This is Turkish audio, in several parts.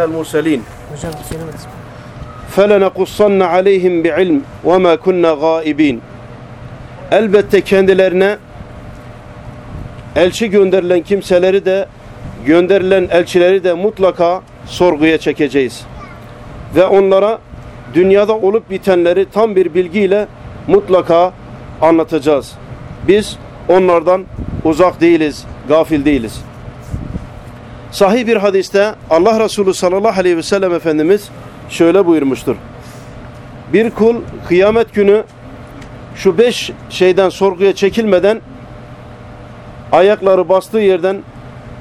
المرسلين Hocam söylemediniz. فَلَنَقُصَّنَّ عَلَيْهِمْ بِعِلْمٍ وَمَا كُنَّا غَائِبِينَ Elbette kendilerine elçi gönderilen kimseleri de gönderilen elçileri de mutlaka sorguya çekeceğiz. Ve onlara dünyada olup bitenleri tam bir bilgiyle mutlaka anlatacağız. Biz onlardan uzak değiliz, gafil değiliz. Sahih bir hadiste Allah Resulü sallallahu aleyhi ve sellem Efendimiz şöyle buyurmuştur. Bir kul kıyamet günü şu beş şeyden sorguya çekilmeden ayakları bastığı yerden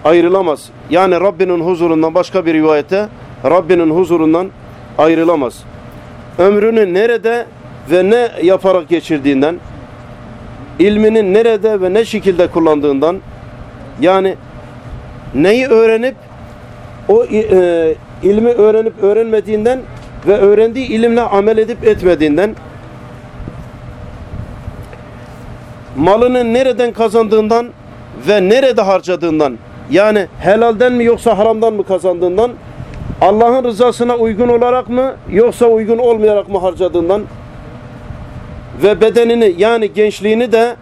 ayrılamaz. Yani Rabbinin huzurundan başka bir rivayette Rabbinin huzurundan ayrılamaz. Ömrünü nerede ve ne yaparak geçirdiğinden, ilminin nerede ve ne şekilde kullandığından, yani neyi öğrenip o e, ilmi öğrenip öğrenmediğinden ve öğrendiği ilimle amel edip etmediğinden malını nereden kazandığından ve nerede harcadığından yani helalden mi yoksa haramdan mı kazandığından Allah'ın rızasına uygun olarak mı yoksa uygun olmayarak mı harcadığından ve bedenini yani gençliğini de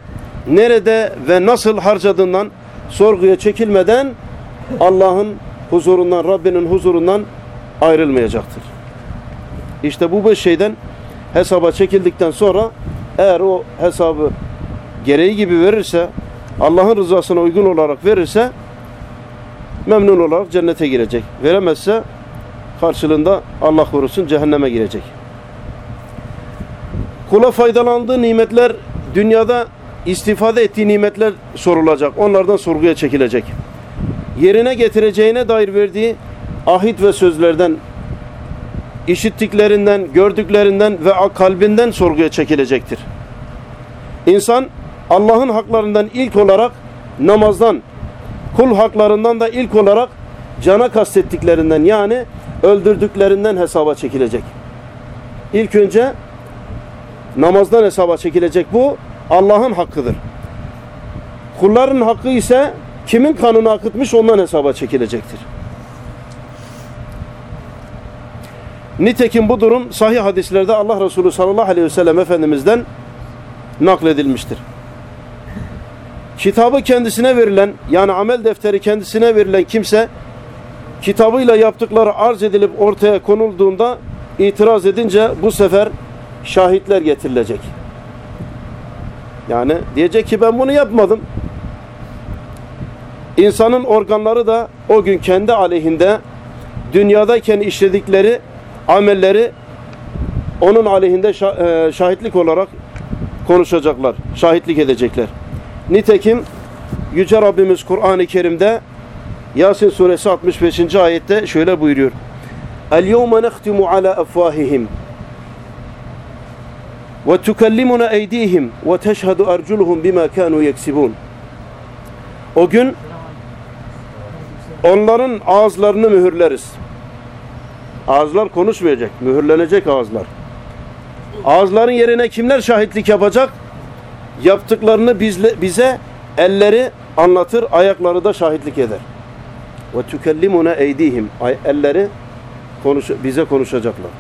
nerede ve nasıl harcadığından sorguya çekilmeden Allah'ın huzurundan, Rabbinin huzurundan ayrılmayacaktır. İşte bu beş şeyden hesaba çekildikten sonra eğer o hesabı gereği gibi verirse, Allah'ın rızasına uygun olarak verirse memnun olarak cennete girecek. Veremezse karşılığında Allah korusun cehenneme girecek. Kula faydalandığı nimetler dünyada istifade ettiği nimetler sorulacak. Onlardan sorguya çekilecek. Yerine getireceğine dair verdiği ahit ve sözlerden işittiklerinden, gördüklerinden ve kalbinden sorguya çekilecektir. İnsan Allah'ın haklarından ilk olarak namazdan, kul haklarından da ilk olarak cana kastettiklerinden yani öldürdüklerinden hesaba çekilecek. İlk önce namazdan hesaba çekilecek bu Allah'ın hakkıdır. Kulların hakkı ise kimin kanını akıtmış ondan hesaba çekilecektir. Nitekim bu durum sahih hadislerde Allah Resulü sallallahu aleyhi ve sellem Efendimiz'den nakledilmiştir. Kitabı kendisine verilen yani amel defteri kendisine verilen kimse kitabıyla yaptıkları arz edilip ortaya konulduğunda itiraz edince bu sefer şahitler getirilecek. Yani diyecek ki ben bunu yapmadım. İnsanın organları da o gün kendi aleyhinde dünyadayken işledikleri amelleri onun aleyhinde e, şahitlik olarak konuşacaklar, şahitlik edecekler. Nitekim Yüce Rabbimiz Kur'an-ı Kerim'de Yasin suresi 65. ayette şöyle buyuruyor. Ala afvahihim ve tukellimuna eydihim ve teşhedü erculuhum bima kanu yeksibun. O gün onların ağızlarını mühürleriz. Ağızlar konuşmayacak, mühürlenecek ağızlar. Ağızların yerine kimler şahitlik yapacak? Yaptıklarını bizle, bize elleri anlatır, ayakları da şahitlik eder. Ve tükellimuna eydihim. Elleri konuş, bize konuşacaklar.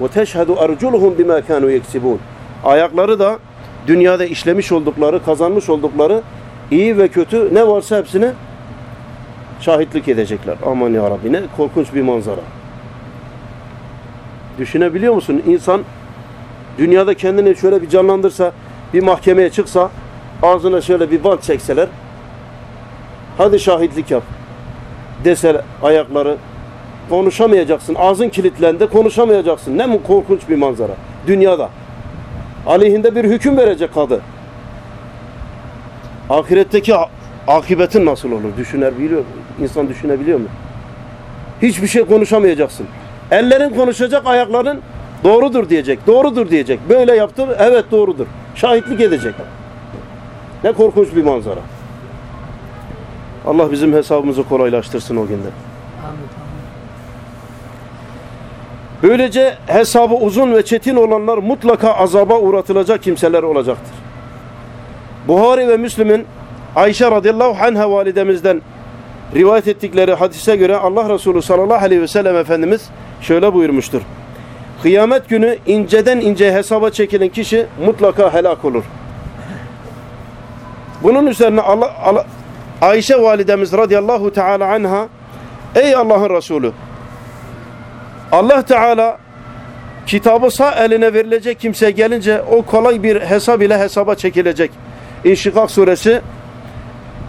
Ve teşhedü erculuhum bima kanu yeksibun. Ayakları da dünyada işlemiş oldukları, kazanmış oldukları iyi ve kötü ne varsa hepsini şahitlik edecekler. Aman ya Rabbi ne korkunç bir manzara. Düşünebiliyor musun? İnsan dünyada kendini şöyle bir canlandırsa, bir mahkemeye çıksa, ağzına şöyle bir bant çekseler, hadi şahitlik yap deseler ayakları, konuşamayacaksın. Ağzın kilitlendi, konuşamayacaksın. Ne korkunç bir manzara. Dünyada. Aleyhinde bir hüküm verecek kadı. Ahiretteki akıbetin nasıl olur? Düşünebiliyor mu? İnsan düşünebiliyor mu? Hiçbir şey konuşamayacaksın. Ellerin konuşacak, ayakların doğrudur diyecek. Doğrudur diyecek. Böyle yaptı, evet doğrudur. Şahitlik edecek. Ne korkunç bir manzara. Allah bizim hesabımızı kolaylaştırsın o günde. Böylece hesabı uzun ve çetin olanlar mutlaka azaba uğratılacak kimseler olacaktır. Buhari ve Müslim'in Ayşe radıyallahu anha validemizden rivayet ettikleri hadise göre Allah Resulü sallallahu aleyhi ve sellem Efendimiz şöyle buyurmuştur. Kıyamet günü inceden inceye hesaba çekilen kişi mutlaka helak olur. Bunun üzerine Allah, Allah Ayşe validemiz radıyallahu teala anha Ey Allah'ın Resulü Allah Teala kitabı sağ eline verilecek kimseye gelince o kolay bir hesap ile hesaba çekilecek. İnşikak suresi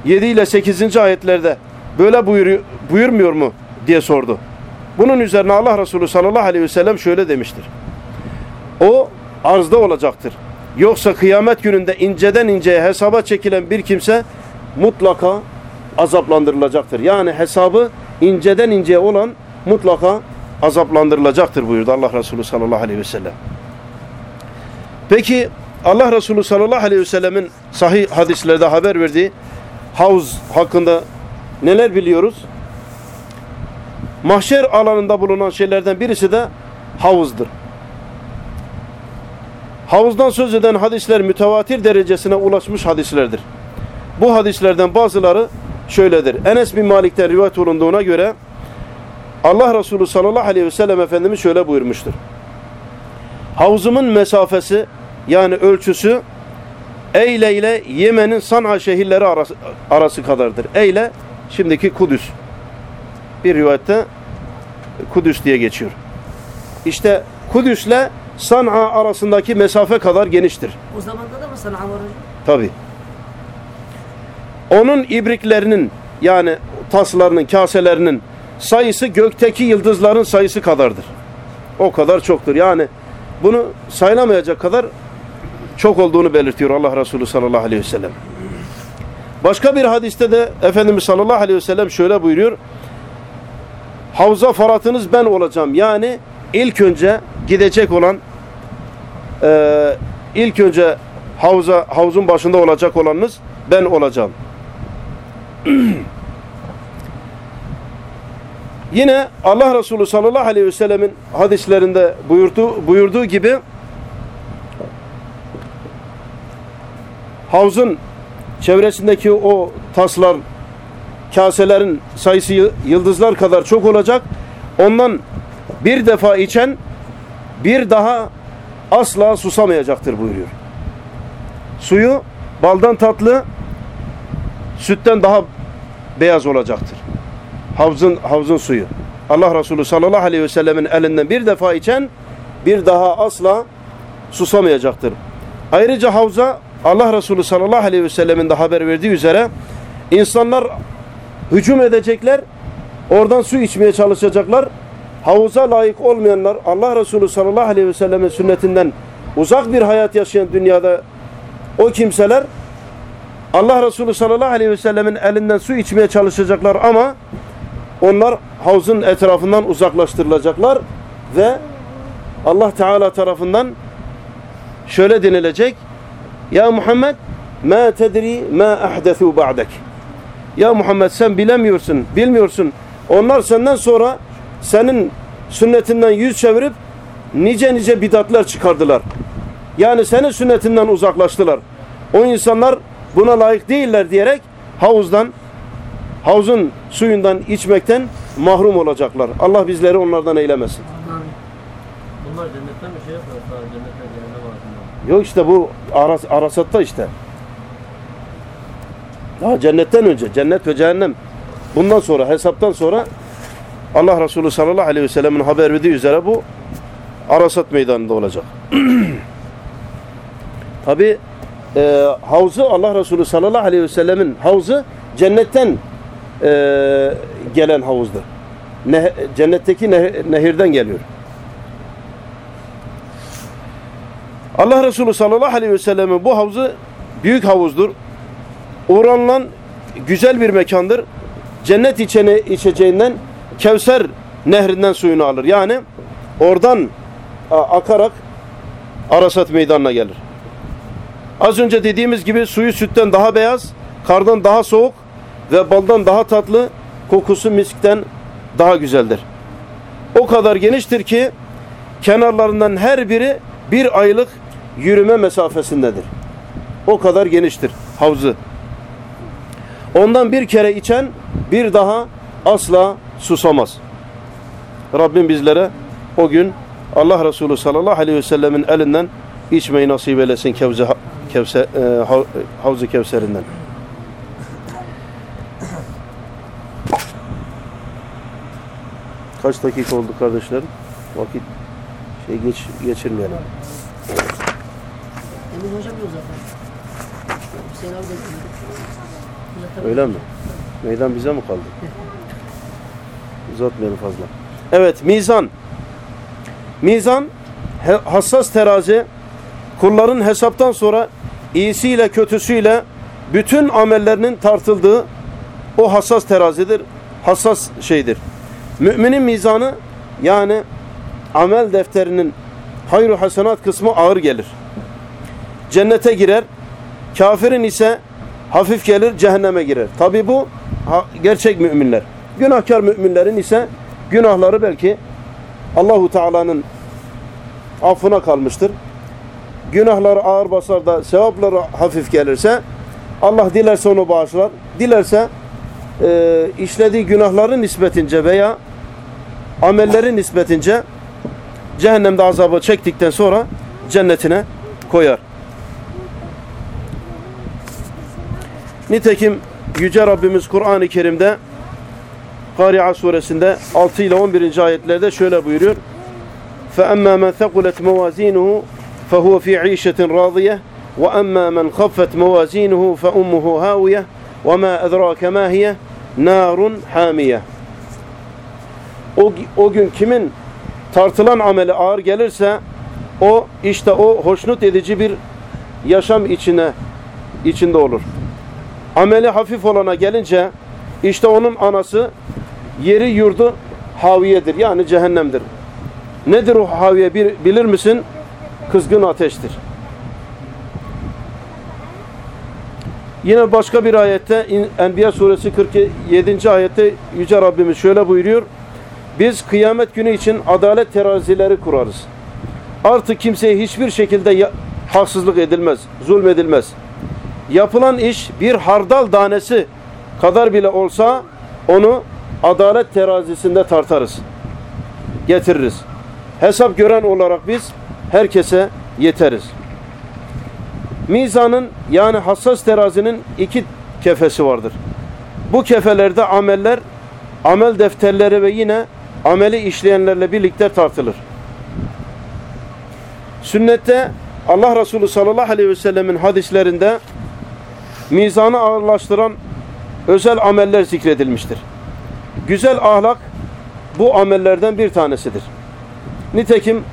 7 ile 8. ayetlerde böyle buyuruyor, buyurmuyor mu diye sordu. Bunun üzerine Allah Resulü sallallahu aleyhi ve sellem şöyle demiştir. O arzda olacaktır. Yoksa kıyamet gününde inceden inceye hesaba çekilen bir kimse mutlaka azaplandırılacaktır. Yani hesabı inceden inceye olan mutlaka azaplandırılacaktır buyurdu Allah Resulü sallallahu aleyhi ve sellem. Peki Allah Resulü sallallahu aleyhi ve sellemin sahih hadislerde haber verdiği havuz hakkında neler biliyoruz? Mahşer alanında bulunan şeylerden birisi de havuzdur. Havuzdan söz eden hadisler mütevatir derecesine ulaşmış hadislerdir. Bu hadislerden bazıları şöyledir. Enes bin Malik'ten rivayet olunduğuna göre Allah Resulü sallallahu aleyhi ve sellem Efendimiz şöyle buyurmuştur. Havuzumun mesafesi yani ölçüsü Eyle ile Yemen'in San'a şehirleri arası, arası kadardır. Eyle şimdiki Kudüs. Bir rivayette Kudüs diye geçiyor. İşte Kudüs'le San'a arasındaki mesafe kadar geniştir. O zamanda da mı San'a var hocam? Tabi. Onun ibriklerinin yani taslarının, kaselerinin sayısı gökteki yıldızların sayısı kadardır. O kadar çoktur. Yani bunu sayılamayacak kadar çok olduğunu belirtiyor Allah Resulü sallallahu aleyhi ve sellem. Başka bir hadiste de Efendimiz sallallahu aleyhi ve sellem şöyle buyuruyor. Havza faratınız ben olacağım. Yani ilk önce gidecek olan e, ilk önce havza havuzun başında olacak olanınız ben olacağım. Yine Allah Resulü sallallahu aleyhi ve sellemin hadislerinde buyurduğu, buyurduğu gibi havuzun çevresindeki o taslar, kaselerin sayısı yıldızlar kadar çok olacak. Ondan bir defa içen bir daha asla susamayacaktır buyuruyor. Suyu baldan tatlı, sütten daha beyaz olacaktır. Havzın, havzın suyu. Allah Resulü sallallahu aleyhi ve sellemin elinden bir defa içen bir daha asla susamayacaktır. Ayrıca havza Allah Resulü sallallahu aleyhi ve sellemin de haber verdiği üzere insanlar hücum edecekler, oradan su içmeye çalışacaklar. Havuza layık olmayanlar Allah Resulü sallallahu aleyhi ve sellemin sünnetinden uzak bir hayat yaşayan dünyada o kimseler Allah Resulü sallallahu aleyhi ve sellemin elinden su içmeye çalışacaklar ama onlar havuzun etrafından uzaklaştırılacaklar ve Allah Teala tarafından şöyle denilecek Ya Muhammed ma tedri ma ahdesu ba'dek Ya Muhammed sen bilemiyorsun, bilmiyorsun. Onlar senden sonra senin sünnetinden yüz çevirip nice nice bidatlar çıkardılar. Yani senin sünnetinden uzaklaştılar. O insanlar buna layık değiller diyerek havuzdan havuzun suyundan içmekten mahrum olacaklar. Allah bizleri onlardan eylemesin. Bunlar cennetten bir şey yapmıyor. Sadece cennetten cehennem arasında. Yok işte bu aras, arasatta işte. Daha cennetten önce cennet ve cehennem. Bundan sonra hesaptan sonra Allah Resulü sallallahu aleyhi ve sellemin haber verdiği üzere bu Arasat meydanında olacak. Tabi e, havzu Allah Resulü sallallahu aleyhi ve sellemin havzu cennetten e, gelen havuzdur. Ne, cennetteki ne, nehirden geliyor. Allah Resulü sallallahu aleyhi ve sellemin bu havuzu büyük havuzdur. Uğranılan güzel bir mekandır. Cennet içene, içeceğinden Kevser nehrinden suyunu alır. Yani oradan akarak Arasat meydanına gelir. Az önce dediğimiz gibi suyu sütten daha beyaz, kardan daha soğuk ve baldan daha tatlı, kokusu miskten daha güzeldir. O kadar geniştir ki kenarlarından her biri bir aylık yürüme mesafesindedir. O kadar geniştir havuzu. Ondan bir kere içen bir daha asla susamaz. Rabbim bizlere o gün Allah Resulü sallallahu aleyhi ve sellemin elinden içmeyi nasip eylesin Kevze, Kevse, e, Hav- Havz-ı Kevser'inden. Kaç dakika oldu kardeşlerim? Vakit şey geç geçirmeyelim. Öyle mi? Meydan bize mi kaldı? Uzatmayalım fazla. Evet, mizan. Mizan hassas terazi kulların hesaptan sonra iyisiyle kötüsüyle bütün amellerinin tartıldığı o hassas terazidir. Hassas şeydir. Müminin mizanı yani amel defterinin hayru hasenat kısmı ağır gelir. Cennete girer. Kafirin ise hafif gelir cehenneme girer. Tabi bu gerçek müminler. Günahkar müminlerin ise günahları belki Allahu Teala'nın affına kalmıştır. Günahları ağır basar da sevapları hafif gelirse Allah dilerse onu bağışlar. Dilerse e, işlediği günahların nispetince veya amellerin nispetince cehennemde azabı çektikten sonra cennetine koyar. Nitekim Yüce Rabbimiz Kur'an-ı Kerim'de Kari'a suresinde 6 ile 11. ayetlerde şöyle buyuruyor. فَأَمَّا مَنْ ثَقُلَتْ مَوَازِينُهُ فَهُوَ فِي عِيشَةٍ رَاضِيَةٍ وَأَمَّا مَنْ خَفَّتْ مَوَازِينُهُ فَأُمُّهُ هَاوِيَةٌ وَمَا أَدْرَاكَ مَا هِيَ نَارٌ حَامِيَةٌ o, o gün kimin tartılan ameli ağır gelirse o işte o hoşnut edici bir yaşam içine içinde olur. Ameli hafif olana gelince işte onun anası yeri yurdu haviyedir. Yani cehennemdir. Nedir o haviye bilir misin? Kızgın ateştir. Yine başka bir ayette Enbiya suresi 47. ayette Yüce Rabbimiz şöyle buyuruyor. Biz kıyamet günü için adalet terazileri kurarız. Artık kimseye hiçbir şekilde haksızlık edilmez, zulmedilmez. Yapılan iş bir hardal tanesi kadar bile olsa onu adalet terazisinde tartarız. Getiririz. Hesap gören olarak biz herkese yeteriz. Mizanın yani hassas terazinin iki kefesi vardır. Bu kefelerde ameller, amel defterleri ve yine ameli işleyenlerle birlikte tartılır. Sünnette Allah Resulü sallallahu aleyhi ve sellemin hadislerinde mizanı ağırlaştıran özel ameller zikredilmiştir. Güzel ahlak bu amellerden bir tanesidir. Nitekim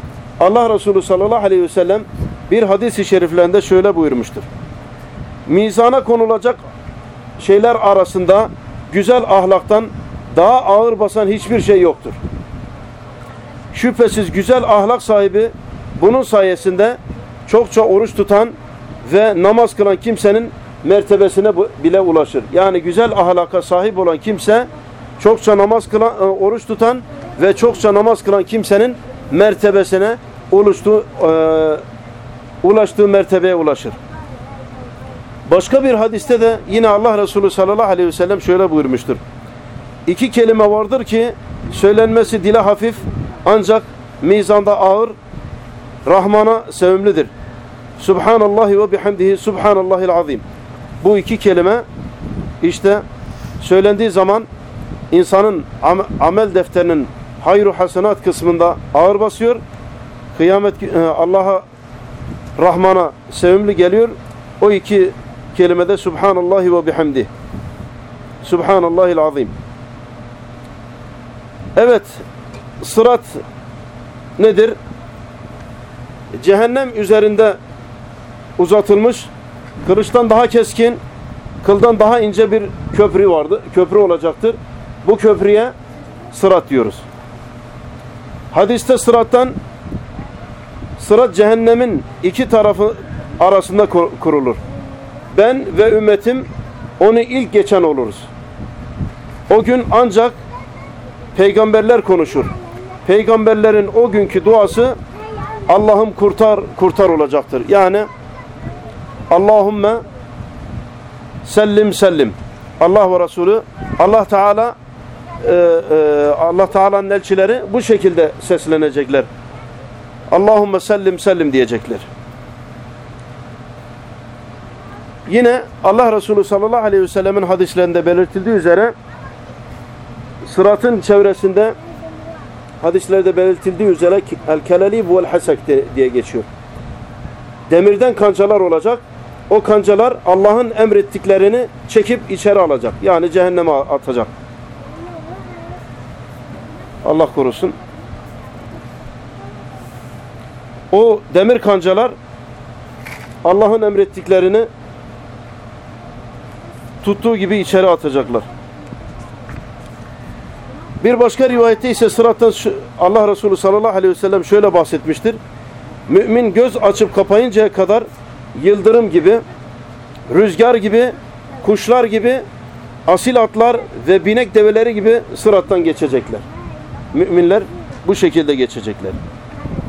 Allah Resulü sallallahu aleyhi ve sellem bir hadis-i şeriflerinde şöyle buyurmuştur. Mizana konulacak şeyler arasında güzel ahlaktan daha ağır basan hiçbir şey yoktur. Şüphesiz güzel ahlak sahibi bunun sayesinde çokça oruç tutan ve namaz kılan kimsenin mertebesine bile ulaşır. Yani güzel ahlaka sahip olan kimse çokça namaz kılan, e, oruç tutan ve çokça namaz kılan kimsenin mertebesine oluştuğu, e, ulaştığı mertebeye ulaşır. Başka bir hadiste de yine Allah Resulü sallallahu aleyhi ve sellem şöyle buyurmuştur. İki kelime vardır ki söylenmesi dile hafif ancak mizanda ağır Rahman'a sevimlidir. Subhanallahi ve bihamdihi Subhanallahil azim. Bu iki kelime işte söylendiği zaman insanın am- amel defterinin hayru hasenat kısmında ağır basıyor. Kıyamet e, Allah'a Rahman'a sevimli geliyor. O iki kelimede Subhanallahi ve bihamdi. Subhanallahil azim. Evet, sırat nedir? Cehennem üzerinde uzatılmış, kılıçtan daha keskin, kıldan daha ince bir köprü vardı. Köprü olacaktır. Bu köprüye sırat diyoruz. Hadiste sırattan sırat cehennemin iki tarafı arasında kur- kurulur. Ben ve ümmetim onu ilk geçen oluruz. O gün ancak peygamberler konuşur. Peygamberlerin o günkü duası Allah'ım kurtar kurtar olacaktır. Yani Allahümme sellim sellim. Allah ve Resulü Allah Teala e, e, Allah Teala'nın elçileri bu şekilde seslenecekler. Allahümme sellim sellim diyecekler. Yine Allah Resulü sallallahu aleyhi ve sellemin hadislerinde belirtildiği üzere sıratın çevresinde hadislerde belirtildiği üzere el kelali vel hasek diye geçiyor. Demirden kancalar olacak. O kancalar Allah'ın emrettiklerini çekip içeri alacak. Yani cehenneme atacak. Allah korusun. O demir kancalar Allah'ın emrettiklerini tuttuğu gibi içeri atacaklar. Bir başka rivayette ise sırattan Allah Resulü sallallahu aleyhi ve sellem şöyle bahsetmiştir. Mümin göz açıp kapayıncaya kadar yıldırım gibi, rüzgar gibi, kuşlar gibi, asil atlar ve binek develeri gibi sırattan geçecekler. Müminler bu şekilde geçecekler.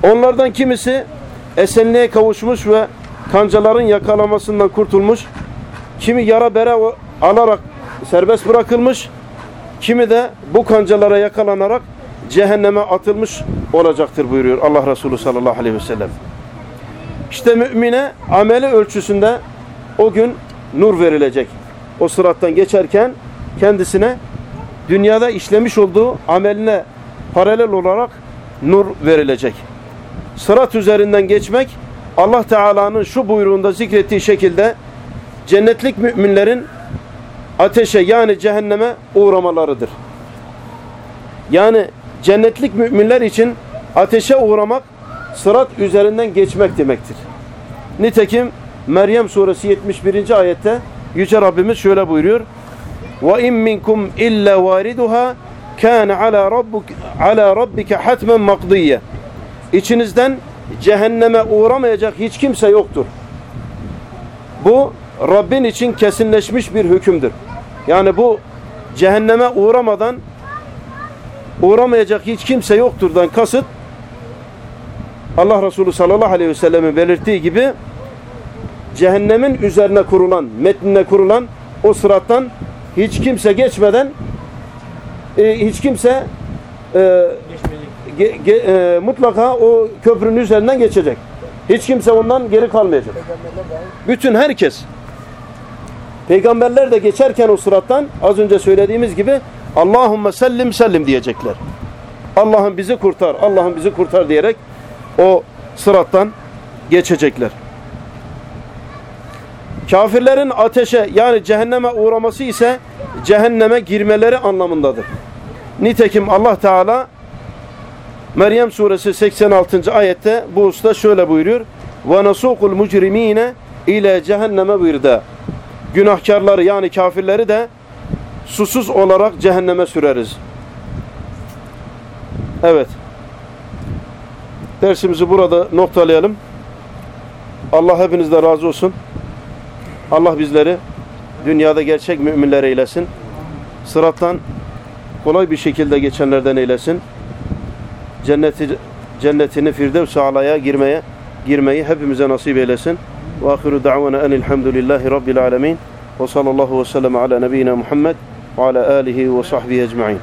Onlardan kimisi esenliğe kavuşmuş ve kancaların yakalamasından kurtulmuş, kimi yara bere alarak serbest bırakılmış, kimi de bu kancalara yakalanarak cehenneme atılmış olacaktır buyuruyor Allah Resulü sallallahu aleyhi ve sellem. İşte mümine ameli ölçüsünde o gün nur verilecek. O sırattan geçerken kendisine dünyada işlemiş olduğu ameline paralel olarak nur verilecek. Sırat üzerinden geçmek Allah Teala'nın şu buyruğunda zikrettiği şekilde cennetlik müminlerin ateşe yani cehenneme uğramalarıdır. Yani cennetlik müminler için ateşe uğramak sırat üzerinden geçmek demektir. Nitekim Meryem suresi 71. ayette Yüce Rabbimiz şöyle buyuruyor. Ve in minkum illa variduha kana ala rabbuk ala rabbike hatmen makdiye. İçinizden cehenneme uğramayacak hiç kimse yoktur. Bu Rabbin için kesinleşmiş bir hükümdür. Yani bu cehenneme uğramadan uğramayacak hiç kimse yokturdan kasıt Allah Resulü sallallahu aleyhi ve sellem'in belirttiği gibi cehennemin üzerine kurulan, metnine kurulan o sırattan hiç kimse geçmeden e, hiç kimse e, ge- ge- e, mutlaka o köprünün üzerinden geçecek. Hiç kimse ondan geri kalmayacak. Bütün herkes. Peygamberler de geçerken o sırattan az önce söylediğimiz gibi Allahümme sellim sellim diyecekler. Allah'ım bizi kurtar, Allah'ım bizi kurtar diyerek o sırattan geçecekler. Kafirlerin ateşe yani cehenneme uğraması ise cehenneme girmeleri anlamındadır. Nitekim Allah Teala Meryem suresi 86. ayette bu usta şöyle buyuruyor. Nasukul mujrimine ile cehenneme buyurdu. Günahkarları yani kafirleri de susuz olarak cehenneme süreriz. Evet. Dersimizi burada noktalayalım. Allah hepinizden razı olsun. Allah bizleri dünyada gerçek müminler eylesin. Sırattan kolay bir şekilde geçenlerden eylesin. Cenneti cennetini Firdevs-i Ala'ya girmeye girmeyi hepimize nasip eylesin. Ve ahiru da'vana enilhamdülillahi rabbil alemin. Ve sallallahu ve sellem ala nebiyyina Muhammed ve ala alihi ve sahbihi ecma'in.